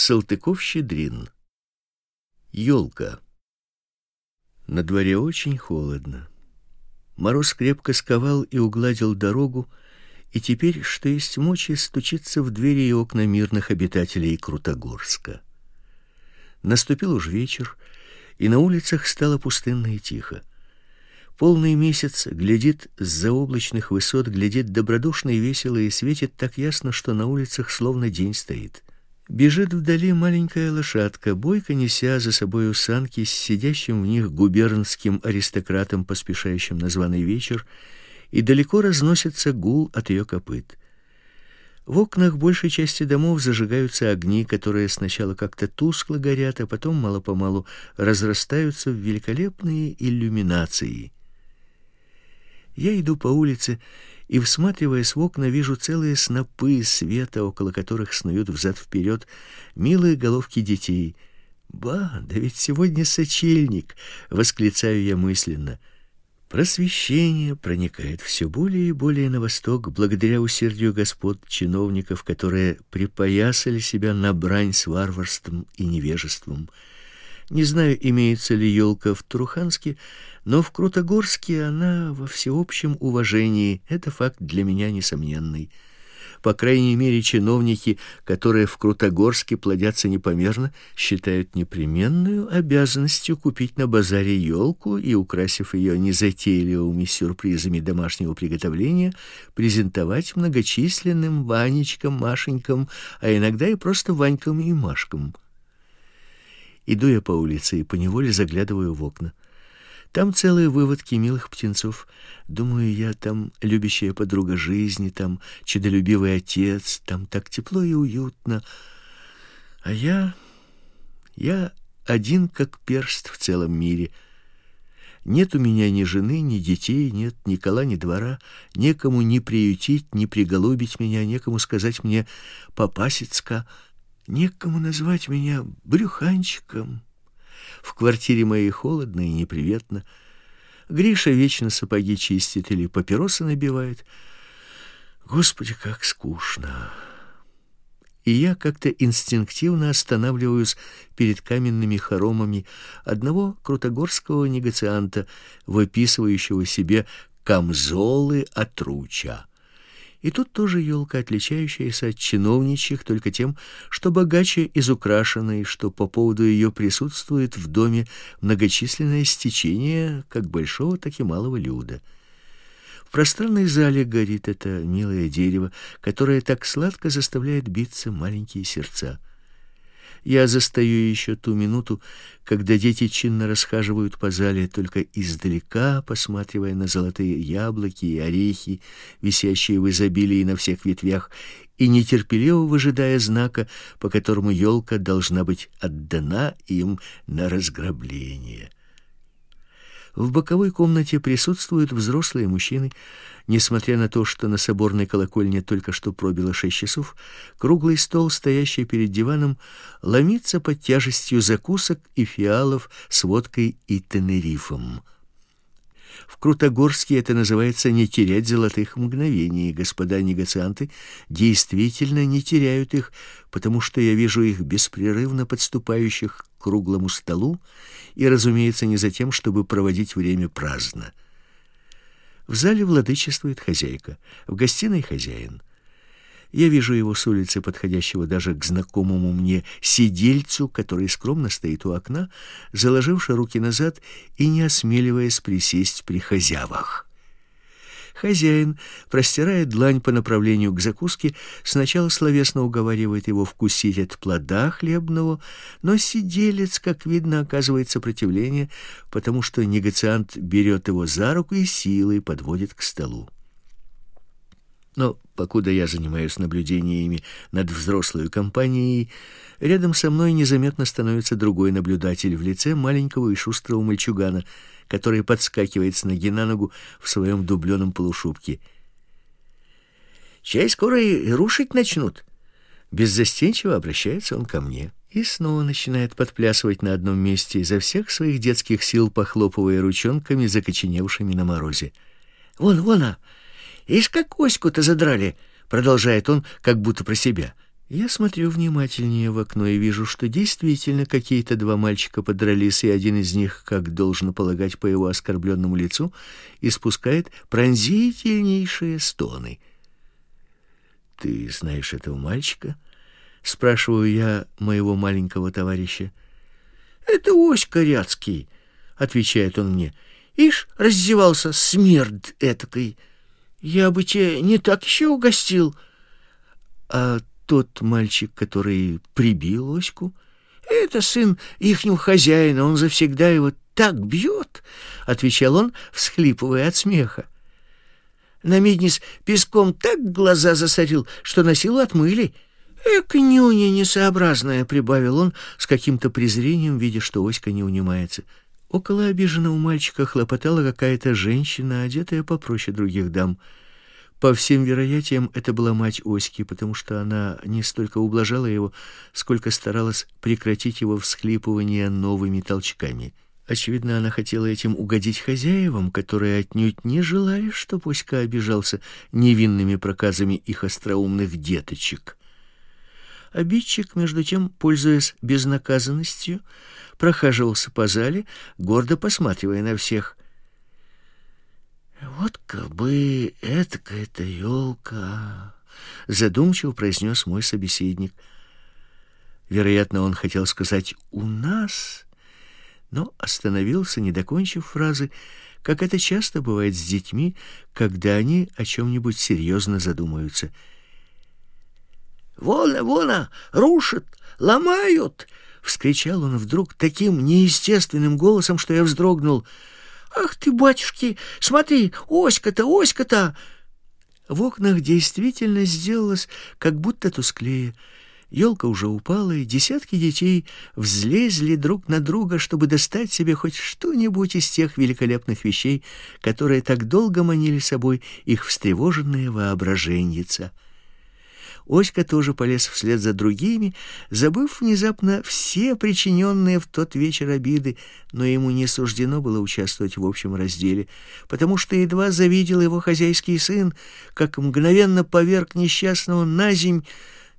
Салтыков-Щедрин. Ёлка. На дворе очень холодно. Мороз крепко сковал и угладил дорогу, и теперь, что есть мочи, стучится в двери и окна мирных обитателей Крутогорска. Наступил уж вечер, и на улицах стало пустынно и тихо. Полный месяц глядит с заоблачных высот, глядит добродушно и весело и светит так ясно, что на улицах словно день стоит. Бежит вдали маленькая лошадка, бойко неся за собой санки с сидящим в них губернским аристократом, поспешающим на званый вечер, и далеко разносится гул от ее копыт. В окнах большей части домов зажигаются огни, которые сначала как-то тускло горят, а потом мало-помалу разрастаются в великолепные иллюминации. Я иду по улице и, всматриваясь в окна, вижу целые снопы света, около которых снуют взад-вперед милые головки детей. «Ба, да ведь сегодня сочельник!» — восклицаю я мысленно. Просвещение проникает все более и более на восток, благодаря усердию господ чиновников, которые припоясали себя на брань с варварством и невежеством. Не знаю, имеется ли елка в Труханске, но в Крутогорске она во всеобщем уважении. Это факт для меня несомненный. По крайней мере, чиновники, которые в Крутогорске плодятся непомерно, считают непременную обязанностью купить на базаре елку и, украсив ее незатейливыми сюрпризами домашнего приготовления, презентовать многочисленным Ванечкам, Машенькам, а иногда и просто Ванькам и Машкам. Иду я по улице и поневоле заглядываю в окна. Там целые выводки милых птенцов. Думаю я, там любящая подруга жизни, там чудолюбивый отец, там так тепло и уютно. А я... я один как перст в целом мире. Нет у меня ни жены, ни детей, нет ни кола, ни двора, некому ни приютить, ни приголубить меня, некому сказать мне «папасицка», Некому назвать меня брюханчиком. В квартире моей холодно и неприветно. Гриша вечно сапоги чистит или папиросы набивает. Господи, как скучно. И я как-то инстинктивно останавливаюсь перед каменными хоромами одного крутогорского негацианта, выписывающего себе камзолы от руча. И тут тоже елка, отличающаяся от чиновничьих только тем, что богаче изукрашена и что по поводу ее присутствует в доме многочисленное стечение как большого, так и малого люда. В пространной зале горит это милое дерево, которое так сладко заставляет биться маленькие сердца. Я застаю еще ту минуту, когда дети чинно расхаживают по зале только издалека, посматривая на золотые яблоки и орехи, висящие в изобилии на всех ветвях, и нетерпеливо выжидая знака, по которому елка должна быть отдана им на разграбление. В боковой комнате присутствуют взрослые мужчины. Несмотря на то, что на соборной колокольне только что пробило шесть часов, круглый стол, стоящий перед диваном, ломится под тяжестью закусок и фиалов с водкой и тенерифом. В Крутогорске это называется не терять золотых мгновений. Господа негацианты действительно не теряют их, потому что я вижу их беспрерывно подступающих к круглому столу, и, разумеется, не за тем, чтобы проводить время праздно. В зале владычествует хозяйка, в гостиной хозяин. Я вижу его с улицы, подходящего даже к знакомому мне сидельцу, который скромно стоит у окна, заложивши руки назад и не осмеливаясь присесть при хозяевах. Хозяин, простирая длань по направлению к закуске, сначала словесно уговаривает его вкусить от плода хлебного, но сиделец, как видно, оказывает сопротивление, потому что негациант берет его за руку и силой подводит к столу. Но покуда я занимаюсь наблюдениями над взрослой компанией, рядом со мной незаметно становится другой наблюдатель в лице маленького и шустрого мальчугана, который подскакивает с ноги на ногу в своем дубленом полушубке. «Чай скоро и рушить начнут!» Беззастенчиво обращается он ко мне и снова начинает подплясывать на одном месте, изо всех своих детских сил похлопывая ручонками, закоченевшими на морозе. «Вон, вон, а! Ишь, как оську-то задрали!» — продолжает он, как будто про себя. Я смотрю внимательнее в окно и вижу, что действительно какие-то два мальчика подрались, и один из них, как должно полагать по его оскорбленному лицу, испускает пронзительнейшие стоны. Ты знаешь этого мальчика? спрашиваю я моего маленького товарища. Это Оська Ряцкий, отвечает он мне. Ишь, раздевался смерд этакой. Я бы тебе не так еще угостил. А тот мальчик, который прибил Оську? Это сын ихнего хозяина, он завсегда его так бьет, — отвечал он, всхлипывая от смеха. На Миднис песком так глаза засорил, что на силу отмыли. «Эк, нюня несообразная!» — прибавил он с каким-то презрением, видя, что Оська не унимается. Около обиженного мальчика хлопотала какая-то женщина, одетая попроще других дам — по всем вероятиям, это была мать Оськи, потому что она не столько ублажала его, сколько старалась прекратить его всхлипывание новыми толчками. Очевидно, она хотела этим угодить хозяевам, которые отнюдь не желали, чтобы Оська обижался невинными проказами их остроумных деточек. Обидчик, между тем, пользуясь безнаказанностью, прохаживался по зале, гордо посматривая на всех. Вот как бы этакая-то елка, задумчиво произнес мой собеседник. Вероятно, он хотел сказать «у нас», но остановился, не докончив фразы, как это часто бывает с детьми, когда они о чем-нибудь серьезно задумаются. «Вон, вон, рушат, ломают!» — вскричал он вдруг таким неестественным голосом, что я вздрогнул — «Ах ты, батюшки, смотри, оська-то, оська-то!» В окнах действительно сделалось как будто тусклее. Елка уже упала, и десятки детей взлезли друг на друга, чтобы достать себе хоть что-нибудь из тех великолепных вещей, которые так долго манили собой их встревоженное воображеньица. Оська тоже полез вслед за другими, забыв внезапно все причиненные в тот вечер обиды, но ему не суждено было участвовать в общем разделе, потому что едва завидел его хозяйский сын, как мгновенно поверг несчастного на земь,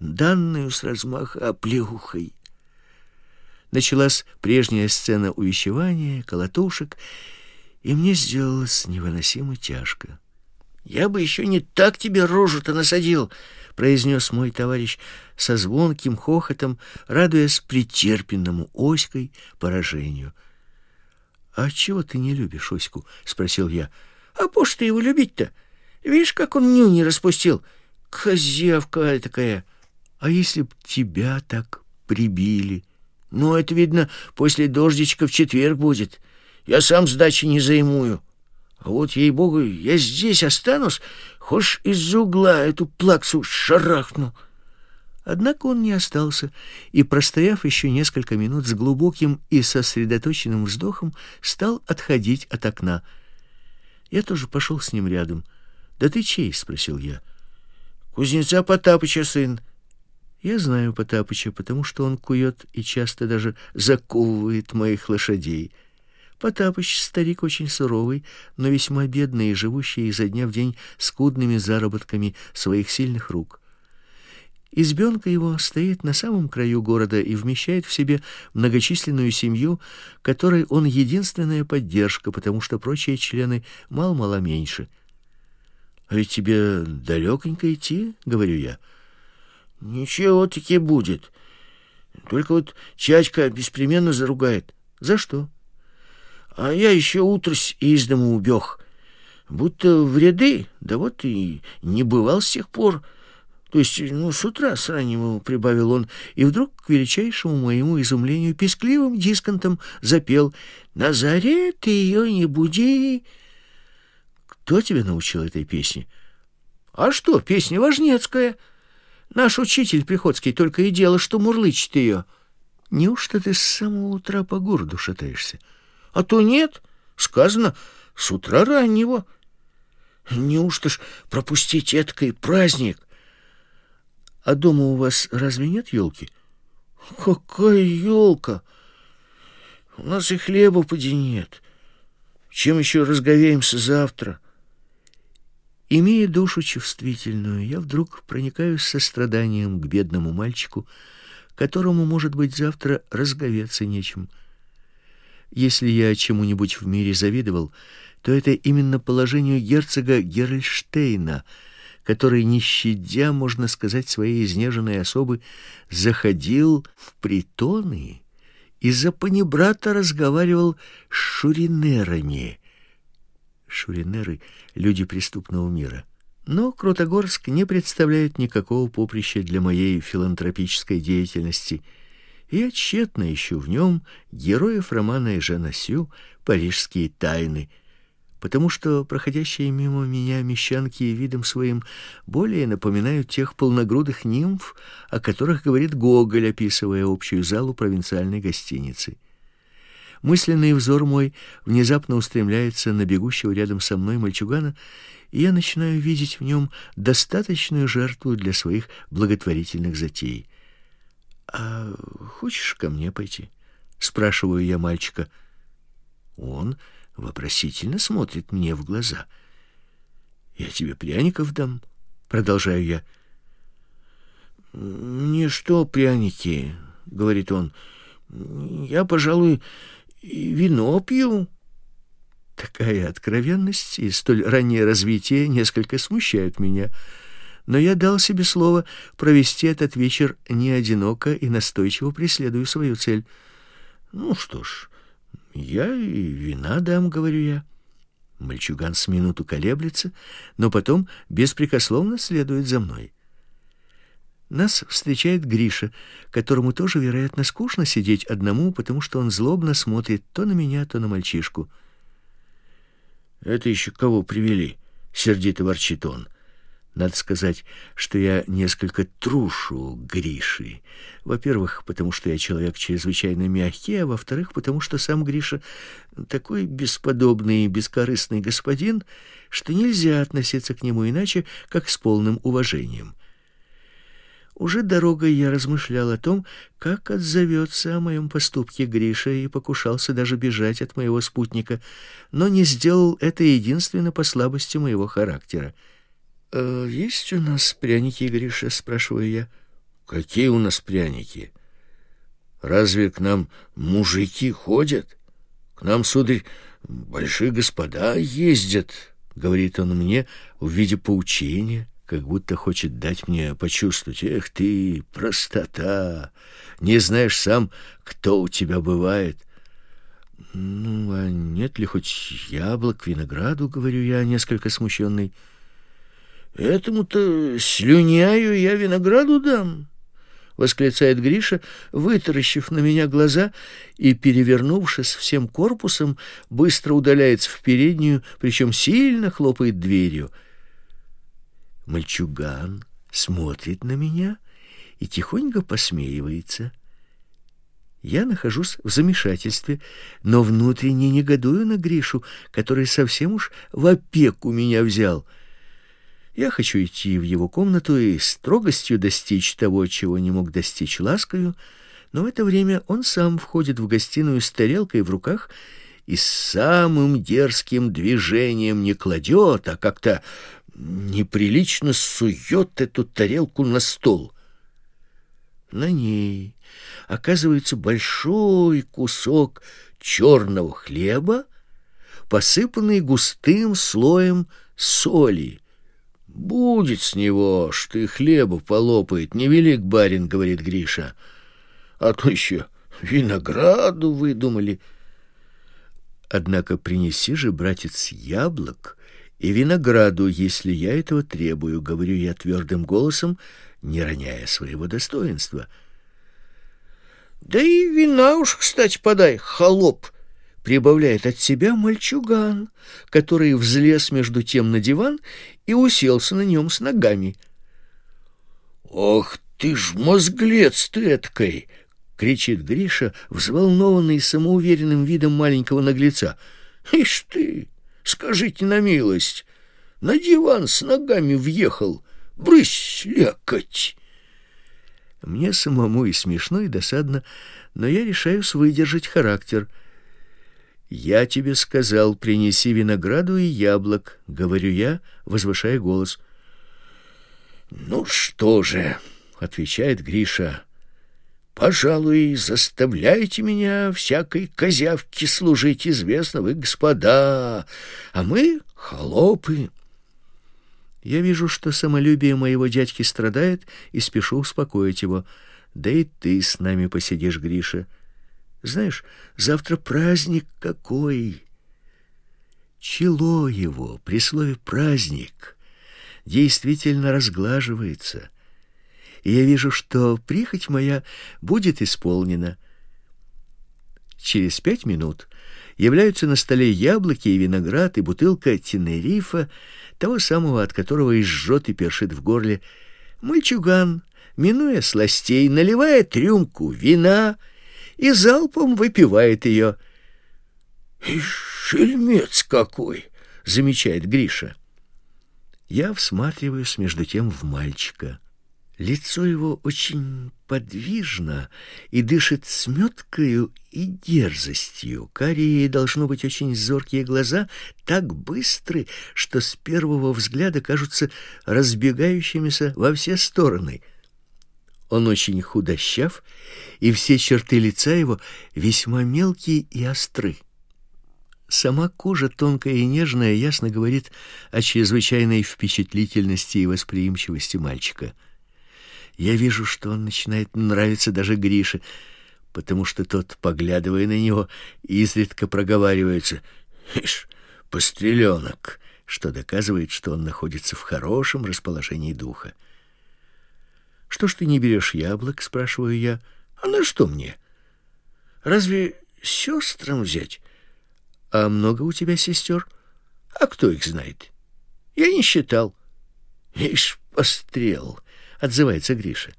данную с размаха оплеухой. Началась прежняя сцена увещевания, колотушек, и мне сделалось невыносимо тяжко. «Я бы еще не так тебе рожу-то насадил!» Произнес мой товарищ со звонким хохотом, радуясь претерпенному Оськой поражению. «А чего ты не любишь Оську?» — спросил я. «А по что его любить-то? Видишь, как он ню распустил? Козявка такая!» «А если б тебя так прибили?» «Ну, это, видно, после дождичка в четверг будет. Я сам сдачи не займую». А вот, ей-богу, я здесь останусь, хошь из угла эту плаксу шарахну. Однако он не остался, и, простояв еще несколько минут с глубоким и сосредоточенным вздохом, стал отходить от окна. Я тоже пошел с ним рядом. «Да ты чей?» — спросил я. «Кузнеца Потапыча сын». Я знаю Потапыча, потому что он кует и часто даже заковывает моих лошадей. Потапыч старик очень суровый, но весьма бедный и живущий изо дня в день скудными заработками своих сильных рук. Избенка его стоит на самом краю города и вмещает в себе многочисленную семью, которой он единственная поддержка, потому что прочие члены мало-мало меньше. «А ведь тебе далеконько идти?» — говорю я. «Ничего-таки будет. Только вот чачка беспременно заругает. За что?» А я еще утрось из дому убег. Будто в ряды, да вот и не бывал с тех пор. То есть, ну, с утра с раннего прибавил он, и вдруг, к величайшему моему изумлению, пескливым дисконтом запел «На заре ты ее не буди». Кто тебя научил этой песне? А что, песня важнецкая. Наш учитель Приходский только и дело, что мурлычет ее. Неужто ты с самого утра по городу шатаешься? А то нет, сказано, с утра раннего. Неужто ж пропустить эткой праздник? А дома у вас разве нет елки? Какая елка? У нас и хлеба поди нет. Чем еще разговеемся завтра? Имея душу чувствительную, я вдруг проникаюсь состраданием к бедному мальчику, которому, может быть, завтра разговеться нечем. Если я чему-нибудь в мире завидовал, то это именно положению герцога Герольштейна, который, не щадя, можно сказать, своей изнеженной особы, заходил в притоны и за панибрата разговаривал с шуринерами. Шуринеры — люди преступного мира. Но Крутогорск не представляет никакого поприща для моей филантропической деятельности, и я тщетно ищу в нем героев романа Эжена Сю «Парижские тайны», потому что проходящие мимо меня мещанки видом своим более напоминают тех полногрудых нимф, о которых говорит Гоголь, описывая общую залу провинциальной гостиницы. Мысленный взор мой внезапно устремляется на бегущего рядом со мной мальчугана, и я начинаю видеть в нем достаточную жертву для своих благотворительных затей. А хочешь ко мне пойти? спрашиваю я мальчика. Он вопросительно смотрит мне в глаза. Я тебе пряников дам, продолжаю я. Не что пряники, говорит он. Я, пожалуй, вино пью. Такая откровенность и столь раннее развитие несколько смущают меня. Но я дал себе слово провести этот вечер не одиноко и настойчиво преследую свою цель. Ну что ж, я и вина дам, говорю я. Мальчуган с минуту колеблется, но потом беспрекословно следует за мной. Нас встречает Гриша, которому тоже, вероятно, скучно сидеть одному, потому что он злобно смотрит то на меня, то на мальчишку. Это еще кого привели? сердито ворчит он. Надо сказать, что я несколько трушу Гриши. Во-первых, потому что я человек чрезвычайно мягкий, а во-вторых, потому что сам Гриша такой бесподобный и бескорыстный господин, что нельзя относиться к нему иначе, как с полным уважением. Уже дорогой я размышлял о том, как отзовется о моем поступке Гриша и покушался даже бежать от моего спутника, но не сделал это единственно по слабости моего характера. «Э, «Есть у нас пряники, Гриша?» — спрашиваю я. «Какие у нас пряники? Разве к нам мужики ходят? К нам, сударь, большие господа ездят», — говорит он мне в виде поучения, как будто хочет дать мне почувствовать. «Эх ты, простота! Не знаешь сам, кто у тебя бывает». «Ну, а нет ли хоть яблок, винограду?» — говорю я, несколько смущенный. Этому-то слюняю я винограду дам, восклицает Гриша, вытаращив на меня глаза и перевернувшись всем корпусом, быстро удаляется в переднюю, причем сильно хлопает дверью. Мальчуган смотрит на меня и тихонько посмеивается. Я нахожусь в замешательстве, но внутренне негодую на Гришу, который совсем уж в опеку меня взял — я хочу идти в его комнату и строгостью достичь того, чего не мог достичь ласкою, но в это время он сам входит в гостиную с тарелкой в руках и самым дерзким движением не кладет, а как-то неприлично сует эту тарелку на стол. На ней оказывается большой кусок черного хлеба, посыпанный густым слоем соли. Будет с него, что и хлеба полопает, невелик барин, говорит Гриша. А то еще винограду выдумали. Однако принеси же, братец, яблок и винограду, если я этого требую, говорю я твердым голосом, не роняя своего достоинства. Да и вина уж, кстати, подай, холоп, прибавляет от себя мальчуган, который взлез между тем на диван и уселся на нем с ногами. «Ох ты ж мозглец ты эткой!» — кричит Гриша, взволнованный самоуверенным видом маленького наглеца. «Ишь ты! Скажите на милость! На диван с ногами въехал! Брысь, лякоть!» Мне самому и смешно, и досадно, но я решаюсь выдержать характер — Я тебе сказал, принеси винограду и яблок, говорю я, возвышая голос. Ну что же, отвечает Гриша. Пожалуй, заставляйте меня всякой козявке служить, известно вы, господа, а мы холопы. Я вижу, что самолюбие моего дядьки страдает, и спешу успокоить его. Да и ты с нами посидишь, Гриша. Знаешь, завтра праздник какой. Чело его при слове праздник действительно разглаживается. И я вижу, что прихоть моя будет исполнена. Через пять минут являются на столе яблоки и виноград и бутылка Тенерифа, того самого, от которого и жжет и першит в горле. Мальчуган, минуя сластей, наливает рюмку вина и залпом выпивает ее. «И шельмец какой!» — замечает Гриша. Я всматриваюсь между тем в мальчика. Лицо его очень подвижно и дышит сметкою и дерзостью. Карие должно быть очень зоркие глаза, так быстры, что с первого взгляда кажутся разбегающимися во все стороны. Он очень худощав, и все черты лица его весьма мелкие и остры. Сама кожа, тонкая и нежная, ясно говорит о чрезвычайной впечатлительности и восприимчивости мальчика. Я вижу, что он начинает нравиться даже Грише, потому что тот, поглядывая на него, изредка проговаривается «Ишь, постреленок», что доказывает, что он находится в хорошем расположении духа. «Что ж ты не берешь яблок?» — спрашиваю я. «А на что мне? Разве сестрам взять? А много у тебя сестер? А кто их знает? Я не считал». «Ишь, пострел!» отзывается Гриша.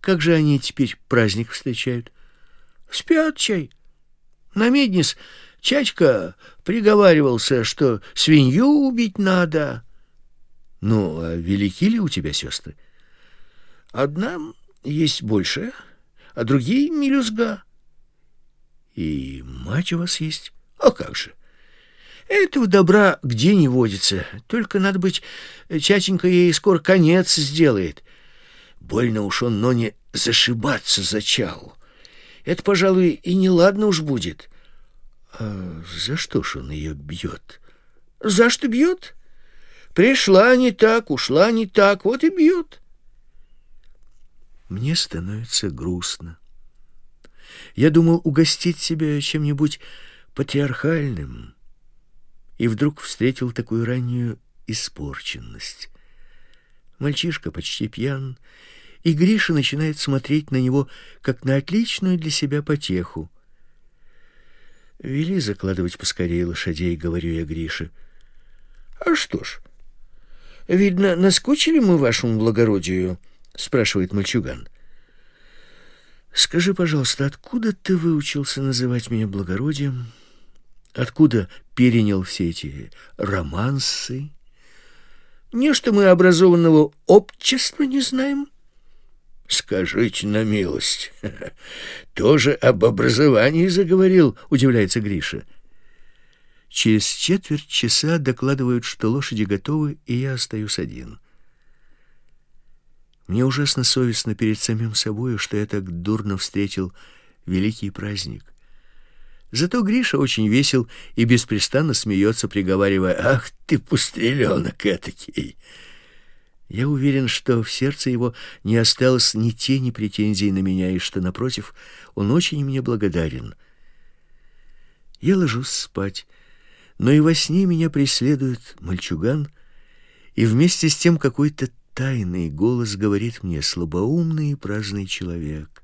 Как же они теперь праздник встречают? Спят чай. На меднис Чачка приговаривался, что свинью убить надо. Ну, а велики ли у тебя сестры? Одна есть больше, а другие милюзга. И мать у вас есть? А как же? Этого добра где не водится. Только надо быть, чатенька ей скоро конец сделает. Больно уж он, но не зашибаться зачал. Это, пожалуй, и неладно уж будет. А за что ж он ее бьет? За что бьет? Пришла не так, ушла не так, вот и бьет. Мне становится грустно. Я думал угостить себя чем-нибудь патриархальным, и вдруг встретил такую раннюю испорченность. Мальчишка почти пьян, и Гриша начинает смотреть на него как на отличную для себя потеху. Вели закладывать поскорее лошадей, говорю я Грише. А что ж? Видно, наскучили мы вашему благородию, спрашивает мальчуган. Скажи, пожалуйста, откуда ты выучился называть меня благородием? Откуда перенял все эти романсы? Не что мы образованного общества не знаем? Скажите на милость, тоже об образовании заговорил, удивляется Гриша. Через четверть часа докладывают, что лошади готовы, и я остаюсь один. Мне ужасно совестно перед самим собою, что я так дурно встретил великий праздник. Зато Гриша очень весел и беспрестанно смеется, приговаривая «Ах ты, пустреленок этакий!» Я уверен, что в сердце его не осталось ни тени претензий на меня, и что, напротив, он очень мне благодарен. Я ложусь спать, но и во сне меня преследует мальчуган, и вместе с тем какой-то тайный голос говорит мне «Слабоумный и праздный человек».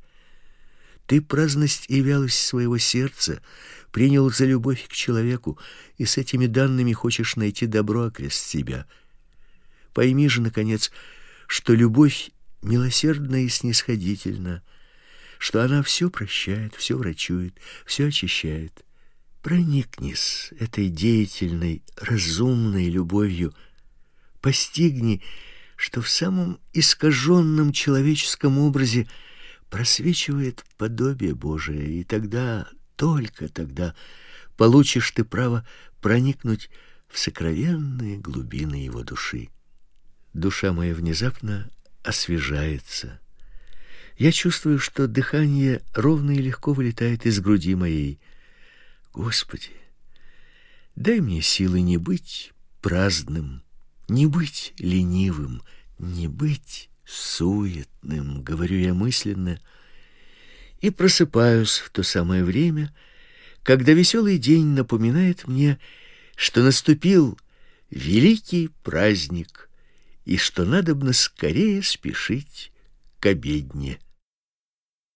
Ты праздность и вялость своего сердца принял за любовь к человеку, и с этими данными хочешь найти добро окрест себя. Пойми же, наконец, что любовь милосердна и снисходительна, что она все прощает, все врачует, все очищает. Проникнись этой деятельной, разумной любовью, постигни, что в самом искаженном человеческом образе просвечивает подобие Божие, и тогда, только тогда получишь ты право проникнуть в сокровенные глубины его души. Душа моя внезапно освежается. Я чувствую, что дыхание ровно и легко вылетает из груди моей. Господи, дай мне силы не быть праздным, не быть ленивым, не быть суетным, говорю я мысленно, и просыпаюсь в то самое время, когда веселый день напоминает мне, что наступил великий праздник и что надобно скорее спешить к обедне.